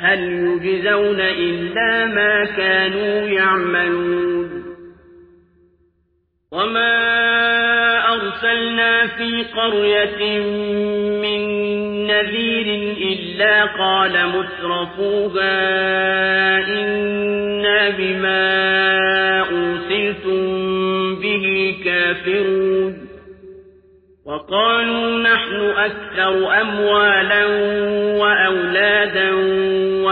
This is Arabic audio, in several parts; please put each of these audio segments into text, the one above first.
هل يجزون إلا ما كانوا يعملون؟ وما أرسلنا في قرية من نذير إلا قال مترفوها إنا بما أرسلتم به كافرون. وقالوا نحن أكثر أموالا وأولادا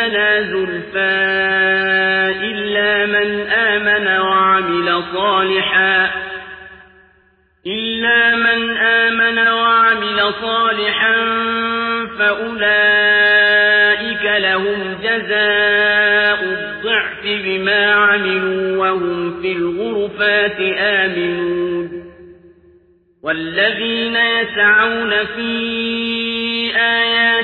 عندنا زلفى إلا من آمن وعمل صالحا إلا من آمن وعمل صالحا فأولئك لهم جزاء الضعف بما عملوا وهم في الغرفات آمنون والذين يسعون في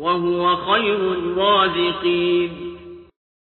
وهو خير الرازقين.